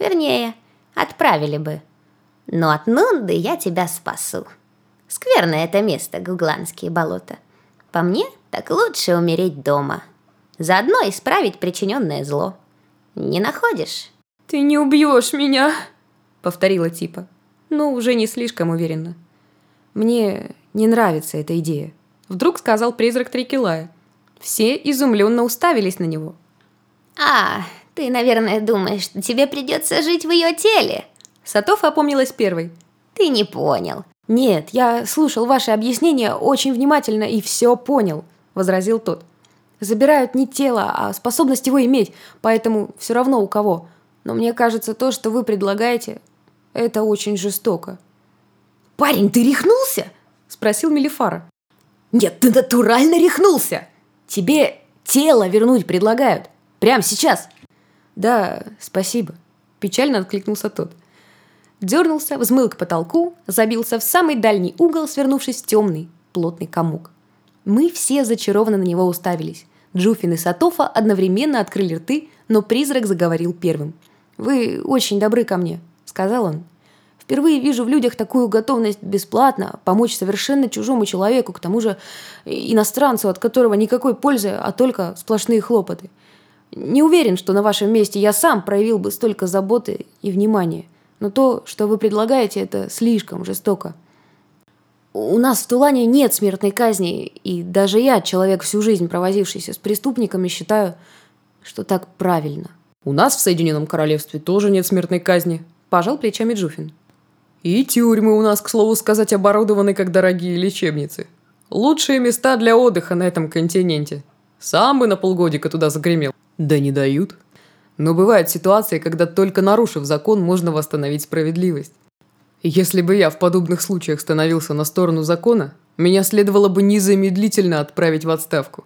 Вернее, отправили бы. Но от Нунды я тебя спасу. Скверное это место, Гугланские болота. По мне, так лучше умереть дома. Заодно исправить причиненное зло. Не находишь? «Ты не убьешь меня!» — повторила Типа, но уже не слишком уверенно. «Мне не нравится эта идея», — вдруг сказал призрак Трикелая. Все изумленно уставились на него. «А, ты, наверное, думаешь, что тебе придется жить в ее теле?» Сатов опомнилась первой. «Ты не понял». «Нет, я слушал ваше объяснение очень внимательно и все понял», — возразил тот. «Забирают не тело, а способность его иметь, поэтому все равно у кого. Но мне кажется, то, что вы предлагаете, это очень жестоко». «Парень, ты рехнулся?» — спросил Мелифара. «Нет, ты натурально рехнулся! Тебе тело вернуть предлагают. Прямо сейчас!» «Да, спасибо», – печально откликнулся тот. Дернулся, взмыл к потолку, забился в самый дальний угол, свернувшись в темный, плотный комок. Мы все зачарованно на него уставились. Джуфин и Сатофа одновременно открыли рты, но призрак заговорил первым. «Вы очень добры ко мне», — сказал он. «Впервые вижу в людях такую готовность бесплатно помочь совершенно чужому человеку, к тому же иностранцу, от которого никакой пользы, а только сплошные хлопоты. Не уверен, что на вашем месте я сам проявил бы столько заботы и внимания. Но то, что вы предлагаете, это слишком жестоко. У нас в Тулане нет смертной казни, и даже я, человек всю жизнь провозившийся с преступниками, считаю, что так правильно. У нас в Соединенном Королевстве тоже нет смертной казни, пожал плечами Джуфин. И тюрьмы у нас, к слову сказать, оборудованы как дорогие лечебницы. Лучшие места для отдыха на этом континенте. Сам бы на полгодика туда загремел. Да не дают. Но бывают ситуации, когда только нарушив закон, можно восстановить справедливость. Если бы я в подобных случаях становился на сторону закона, меня следовало бы незамедлительно отправить в отставку.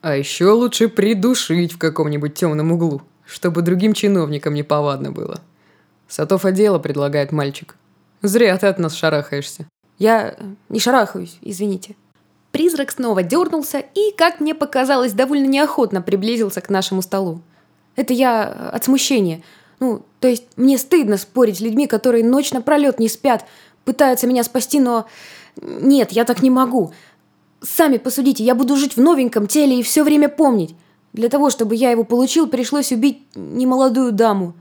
А еще лучше придушить в каком-нибудь темном углу, чтобы другим чиновникам не повадно было. Сатов дело предлагает мальчик. Зря ты от нас шарахаешься. Я не шарахаюсь, извините. Призрак снова дернулся и, как мне показалось, довольно неохотно приблизился к нашему столу. Это я от смущения. Ну, то есть мне стыдно спорить с людьми, которые ночь напролет не спят, пытаются меня спасти, но... Нет, я так не могу. Сами посудите, я буду жить в новеньком теле и все время помнить. Для того, чтобы я его получил, пришлось убить немолодую даму.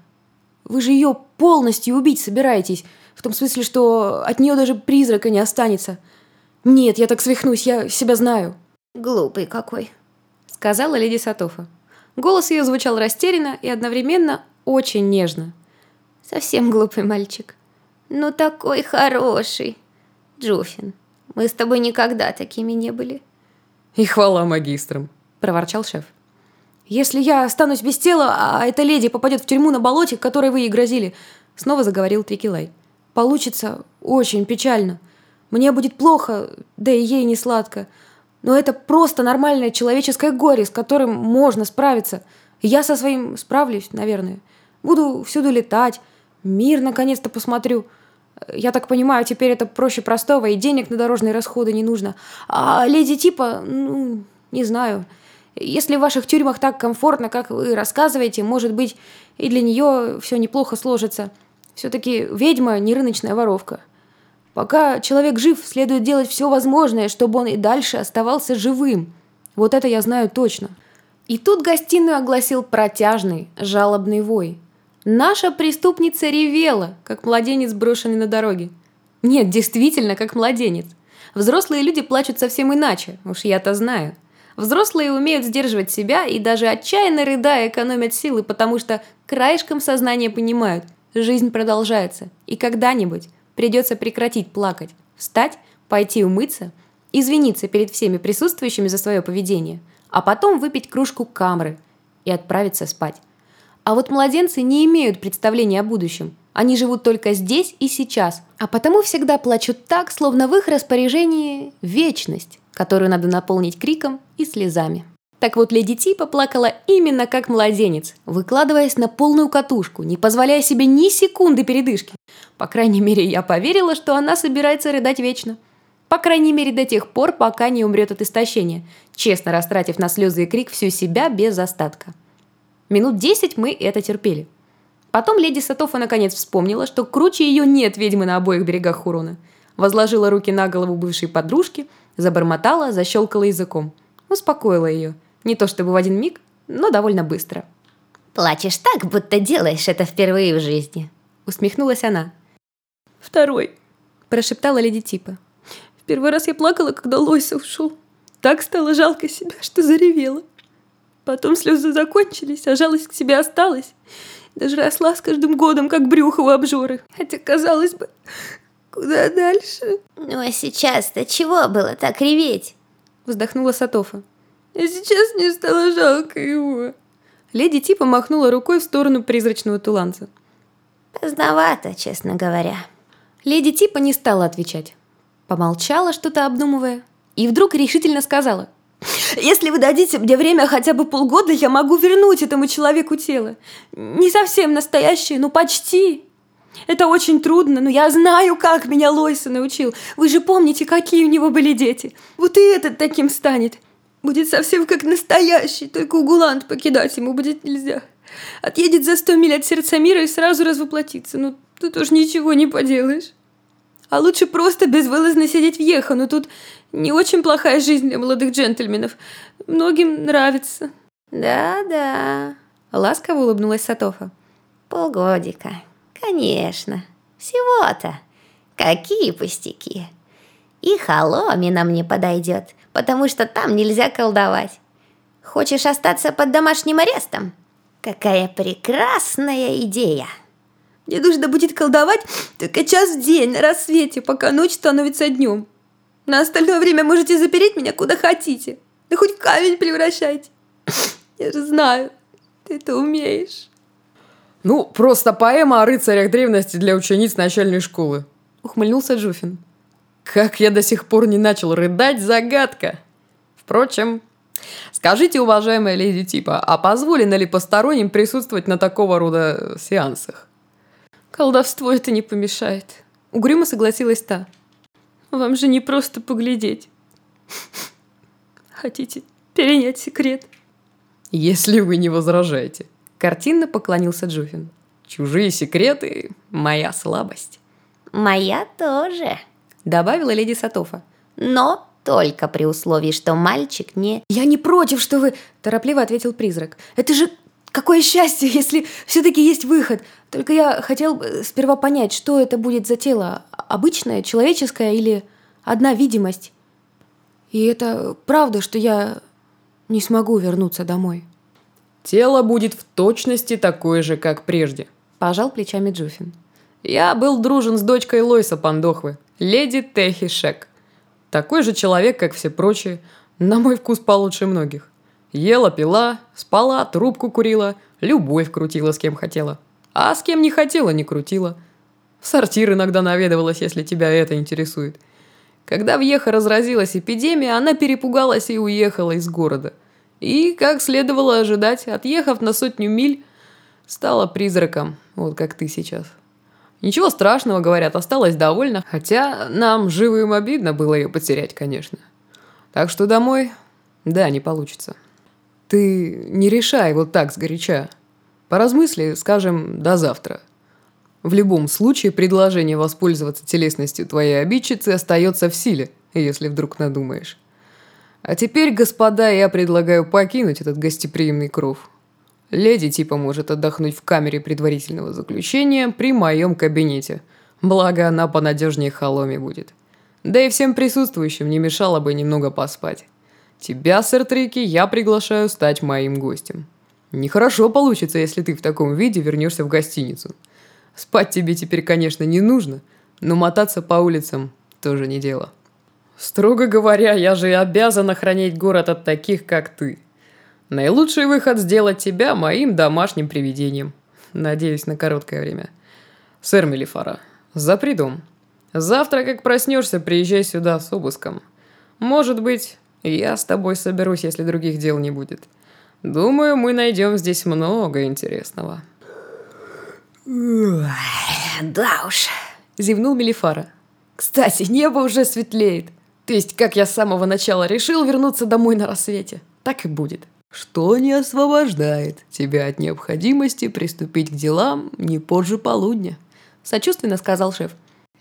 Вы же ее полностью убить собираетесь. В том смысле, что от нее даже призрака не останется. «Нет, я так свихнусь, я себя знаю». «Глупый какой», — сказала леди Сатофа. Голос ее звучал растерянно и одновременно очень нежно. «Совсем глупый мальчик. Ну такой хороший. Джуфин, мы с тобой никогда такими не были». «И хвала магистрам», — проворчал шеф. «Если я останусь без тела, а эта леди попадет в тюрьму на болоте, которой вы ей грозили», — снова заговорил Трикилай. «Получится очень печально». Мне будет плохо, да и ей не сладко. Но это просто нормальное человеческое горе, с которым можно справиться. Я со своим справлюсь, наверное. Буду всюду летать, мир наконец-то посмотрю. Я так понимаю, теперь это проще простого, и денег на дорожные расходы не нужно. А леди типа, ну, не знаю. Если в ваших тюрьмах так комфортно, как вы рассказываете, может быть, и для нее все неплохо сложится. Все-таки ведьма не рыночная воровка. Пока человек жив, следует делать все возможное, чтобы он и дальше оставался живым. Вот это я знаю точно. И тут гостиную огласил протяжный, жалобный вой. Наша преступница ревела, как младенец, брошенный на дороге. Нет, действительно, как младенец. Взрослые люди плачут совсем иначе, уж я-то знаю. Взрослые умеют сдерживать себя и даже отчаянно рыдая экономят силы, потому что краешком сознания понимают, жизнь продолжается, и когда-нибудь Придется прекратить плакать, встать, пойти умыться, извиниться перед всеми присутствующими за свое поведение, а потом выпить кружку камры и отправиться спать. А вот младенцы не имеют представления о будущем. Они живут только здесь и сейчас, а потому всегда плачут так, словно в их распоряжении вечность, которую надо наполнить криком и слезами. Так вот, леди Ти поплакала именно как младенец, выкладываясь на полную катушку, не позволяя себе ни секунды передышки. По крайней мере, я поверила, что она собирается рыдать вечно. По крайней мере, до тех пор, пока не умрет от истощения, честно растратив на слезы и крик всю себя без остатка. Минут десять мы это терпели. Потом леди Сатофа наконец вспомнила, что круче ее нет ведьмы на обоих берегах Хурона. Возложила руки на голову бывшей подружки, забормотала, защелкала языком. Успокоила ее. Не то чтобы в один миг, но довольно быстро. «Плачешь так, будто делаешь это впервые в жизни», — усмехнулась она. «Второй», — прошептала леди Типа. «В первый раз я плакала, когда Лойса ушел. Так стало жалко себя, что заревела. Потом слезы закончились, а жалость к себе осталась. Даже росла с каждым годом, как брюхо у обжоры. Хотя, казалось бы, куда дальше? Ну а сейчас-то чего было так реветь? Вздохнула Сатофа. А сейчас мне стало жалко его. Леди Типа махнула рукой в сторону призрачного туланца. Поздновато, честно говоря. Леди Типа не стала отвечать. Помолчала, что-то обдумывая, и вдруг решительно сказала – если вы дадите мне время хотя бы полгода, я могу вернуть этому человеку тело. Не совсем настоящее, но почти. Это очень трудно, но я знаю, как меня Лойса научил. Вы же помните, какие у него были дети. Вот и этот таким станет. Будет совсем как настоящий, только у Гуланд покидать ему будет нельзя. Отъедет за сто миль от сердца мира и сразу развоплотится. Ну, тут уж ничего не поделаешь. А лучше просто безвылазно сидеть в Ехо, но тут не очень плохая жизнь для молодых джентльменов. Многим нравится. Да-да, ласково улыбнулась Сатофа. Полгодика. Конечно. Всего-то. Какие пустяки. И Холомина мне подойдет, потому что там нельзя колдовать. Хочешь остаться под домашним арестом? Какая прекрасная идея! Мне нужно будет колдовать только час в день на рассвете, пока ночь становится днем. На остальное время можете запереть меня куда хотите. Да хоть в камень превращайте. Я же знаю, ты это умеешь. Ну, просто поэма о рыцарях древности для учениц начальной школы. Ухмыльнулся Джуфин. Как я до сих пор не начал рыдать, загадка. Впрочем, скажите, уважаемая леди Типа, а позволено ли посторонним присутствовать на такого рода сеансах? Колдовство это не помешает. Угрюмо согласилась та. Вам же не просто поглядеть. Хотите перенять секрет? Если вы не возражаете. Картинно поклонился Джуфин. Чужие секреты – моя слабость. Моя тоже, добавила леди Сатофа. Но только при условии, что мальчик не... Я не против, что вы... Торопливо ответил призрак. Это же Какое счастье, если все-таки есть выход. Только я хотел сперва понять, что это будет за тело. Обычное, человеческое или одна видимость. И это правда, что я не смогу вернуться домой. Тело будет в точности такое же, как прежде. Пожал плечами Джуфин. Я был дружен с дочкой Лойса Пандохвы, леди Техи Шек. Такой же человек, как все прочие, на мой вкус получше многих. Ела, пила, спала, трубку курила, любовь крутила с кем хотела. А с кем не хотела, не крутила. В сортир иногда наведывалась, если тебя это интересует. Когда в Ехо разразилась эпидемия, она перепугалась и уехала из города. И, как следовало ожидать, отъехав на сотню миль, стала призраком, вот как ты сейчас. Ничего страшного, говорят, осталась довольна, хотя нам живым обидно было ее потерять, конечно. Так что домой, да, не получится. Ты не решай вот так сгоряча. Поразмысли, скажем, до завтра. В любом случае, предложение воспользоваться телесностью твоей обидчицы остается в силе, если вдруг надумаешь. А теперь, господа, я предлагаю покинуть этот гостеприимный кров. Леди типа может отдохнуть в камере предварительного заключения при моем кабинете. Благо, она понадежнее холоме будет. Да и всем присутствующим не мешало бы немного поспать. Тебя, сэр Трики, я приглашаю стать моим гостем. Нехорошо получится, если ты в таком виде вернешься в гостиницу. Спать тебе теперь, конечно, не нужно, но мотаться по улицам тоже не дело. Строго говоря, я же и обязан охранять город от таких, как ты. Наилучший выход сделать тебя моим домашним привидением. Надеюсь, на короткое время. Сэр Мелифара, запри дом. Завтра, как проснешься, приезжай сюда с обыском. Может быть, я с тобой соберусь, если других дел не будет. Думаю, мы найдем здесь много интересного. Да уж, зевнул Мелифара. Кстати, небо уже светлеет. То есть, как я с самого начала решил вернуться домой на рассвете, так и будет. Что не освобождает тебя от необходимости приступить к делам не позже полудня», — сочувственно сказал шеф.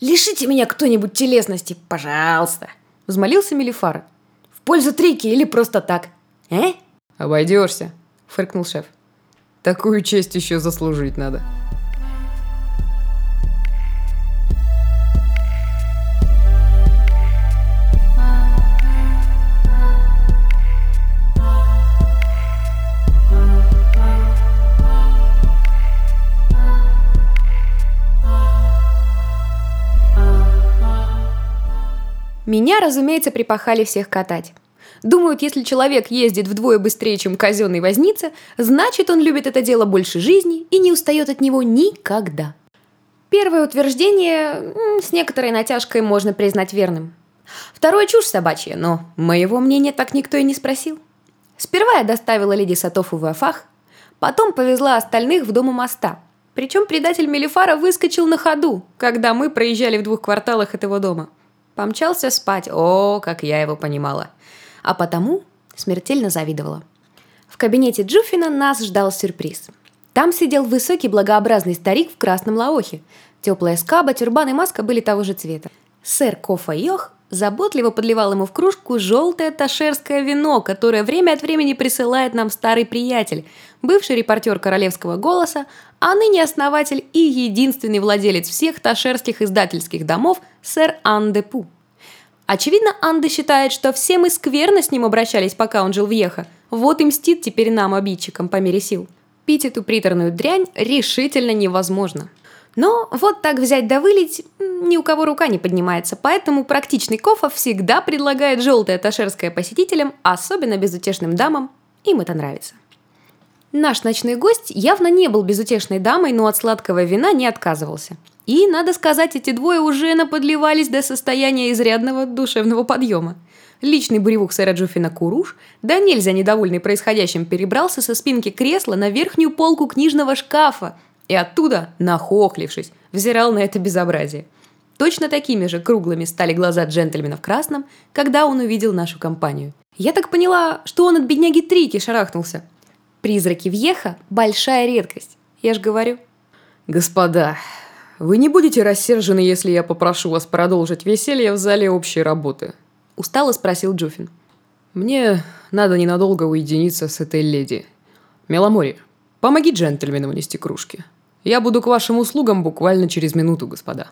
«Лишите меня кто-нибудь телесности, пожалуйста!» — взмолился Мелифара. «В пользу трики или просто так? Э?» «Обойдешься», — фыркнул шеф. «Такую честь еще заслужить надо». Меня, разумеется, припахали всех катать. Думают, если человек ездит вдвое быстрее, чем казенный возница, значит, он любит это дело больше жизни и не устает от него никогда. Первое утверждение с некоторой натяжкой можно признать верным. Второе чушь собачья, но моего мнения так никто и не спросил. Сперва я доставила леди Сатофу в Афах, потом повезла остальных в дом у моста. Причем предатель Мелифара выскочил на ходу, когда мы проезжали в двух кварталах этого дома – Помчался спать. О, как я его понимала. А потому смертельно завидовала. В кабинете Джуфина нас ждал сюрприз. Там сидел высокий благообразный старик в красном лаохе. Теплая скаба, тюрбан и маска были того же цвета. Сэр Кофа Йох заботливо подливал ему в кружку желтое ташерское вино, которое время от времени присылает нам старый приятель, бывший репортер королевского голоса, а ныне основатель и единственный владелец всех ташерских издательских домов сэр Анде Пу. Очевидно, Анде считает, что все мы скверно с ним обращались, пока он жил в Еха. Вот и мстит теперь нам, обидчикам, по мере сил. Пить эту приторную дрянь решительно невозможно. Но вот так взять да вылить ни у кого рука не поднимается, поэтому практичный Кофа всегда предлагает желтое ташерское посетителям, особенно безутешным дамам, им это нравится. Наш ночной гость явно не был безутешной дамой, но от сладкого вина не отказывался. И, надо сказать, эти двое уже наподливались до состояния изрядного душевного подъема. Личный буревух сэра Джуфина Куруш, да нельзя недовольный происходящим, перебрался со спинки кресла на верхнюю полку книжного шкафа и оттуда, нахохлившись, взирал на это безобразие. Точно такими же круглыми стали глаза джентльмена в красном, когда он увидел нашу компанию. Я так поняла, что он от бедняги Трики шарахнулся. Призраки Вьеха – большая редкость, я же говорю. Господа, вы не будете рассержены, если я попрошу вас продолжить веселье в зале общей работы? Устало спросил Джуфин. Мне надо ненадолго уединиться с этой леди. Меломори, помоги джентльмену унести кружки. Я буду к вашим услугам буквально через минуту, господа.